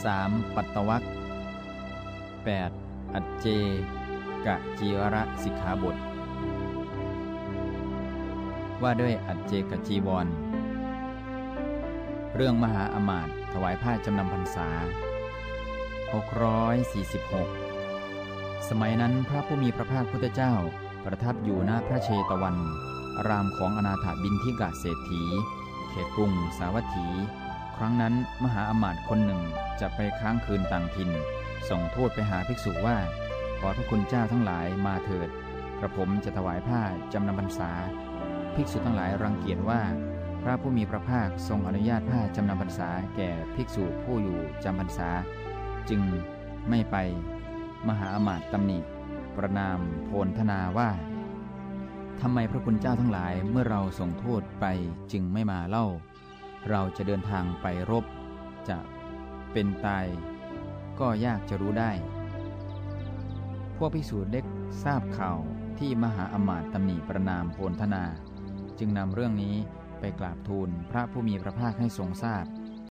3. ปัตตวัก 8. อัจเจกะจีวรสิกขาบท ว่าด้วยอัจเจกจีวร เรื่องมหาอมาตย์ถวายผ้าจำนำพรรษา 646 สมัยนั้นพระผู้มีพระภาคพุทธเจ้า ประทับอยู่หน้าพระเชตวัน รามของอนาถาบินทิกะเศรษฐี เขตกรุงสาวัตถี รั้งนั้นมหาอมาตย์คนหนึ่งจะไปค้างคืนต่างถิ่น ส่งโทษไปหาภิกษุว่า ขอพระคุณเจ้าทั้งหลายมาเถิด กระผมจะถวายผ้าจำนำพรรษา ภิกษุทั้งหลายรังเกียจว่า พระผู้มีพระภาคทรงอนุญาตผ้าจำนำพรรษาแก่ภิกษุผู้อยู่จำพรรษา จึงไม่ไป มหาอมาตย์ตำหนิ ประนามโพลธนาว่าทำไมพระคุณเจ้าทั้งหลายเมื่อเราส่งโทษไปจึงไม่มาเล่า เราจะเดินทางไปรบ จะเป็นตาย ก็ยากจะรู้ได้ พวกพิสูจน์เล็กทราบข่าวที่มหาอมาตย์ตำหนิประนามโพลธนา จึงนำเรื่องนี้ไปกราบทูลพระผู้มีพระภาคให้ทรงทราบพ